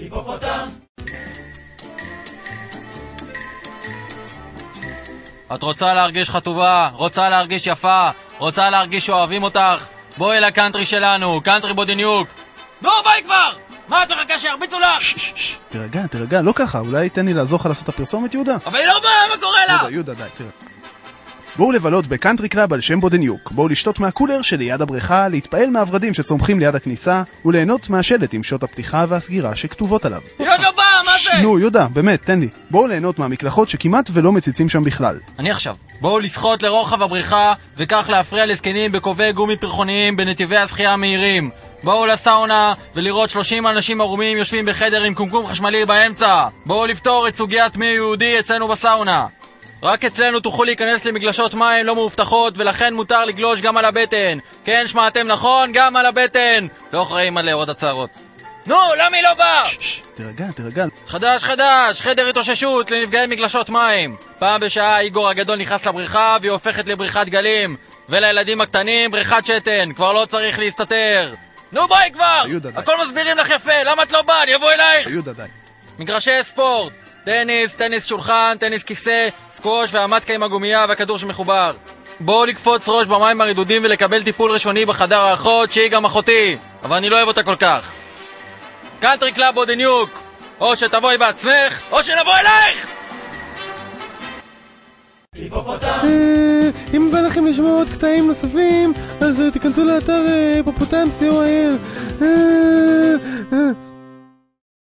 היפופוטם! את רוצה להרגיש חטובה? רוצה להרגיש יפה? רוצה להרגיש שאוהבים אותך? בואי לקאנטרי שלנו, קאנטרי בודניוק! נו, ביי כבר! מה את מחכה שירביצו לך? ששש, תירגע, תירגע, לא ככה, אולי תן לי לעזור לך לעשות את הפרסומת, יהודה? אבל היא לא באה, מה קורה לה? יהודה, יהודה, די, תראה. בואו לבלות בקאנטרי קלאב על שם בודניוק, בואו לשתות מהקולר שליד הבריכה, להתפעל מהוורדים שצומחים ליד הכניסה, וליהנות מהשלט עם שעות הפתיחה והסגירה שכתובות עליו. לא באה, מה זה? נו, יהודה, באמת, תן לי. בואו ליהנות מהמקלחות שכמעט ולא מציצים שם בכלל. אני עכשיו. בואו לשחות לרוחב הבריכה, וכך להפריע לזקנים בקובעי גומי פרחוניים בנתיבי השחייה המהירים. בואו לסאונה, ולראות 30 אנשים ערומים יושבים בחדר עם קומקום חשמלי באמצע. בואו לפתור את סוגיית מי יהודי אצלנו בסאונה. רק אצלנו תוכלו להיכנס למגלשות מים לא מאובטחות, ולכן מותר לגלוש גם על הבטן. כן, שמעתם נכון? גם על הבטן! לא אחראים על עוד הצהרות. נו, למה היא לא באה? תירגע, תירגע. חדש חדש, חדר התאוששות לנפגעי מגלשות מים. פעם בשעה איגור הגדול נכנס לבריכה והיא הופכת לבריכת גלים. ולילדים הקטנים בריכת שתן, כבר לא צריך להסתתר. נו בואי כבר! יהודה, די. הכל מסבירים לך יפה, למה את לא באה? אני אבוא אלייך! יהודה, די. מגרשי ספורט, טניס, טניס שולחן, טניס כיסא, סקווש והמטקה עם הגומייה והכדור שמחובר. בואו לקפוץ ראש במים הרדודים ולקבל טיפול ראשוני בחדר האחות, שהיא גם אחותי, אבל אני לא אוהב אותה כל כך. קאנטרי קלאב בודניוק, או שתבואי בעצמך, או שנבוא אלייך! אה, אם בא לכם לשמוע עוד קטעים נוספים, אז אה, תיכנסו לאתר אה, היפופוטם co.il.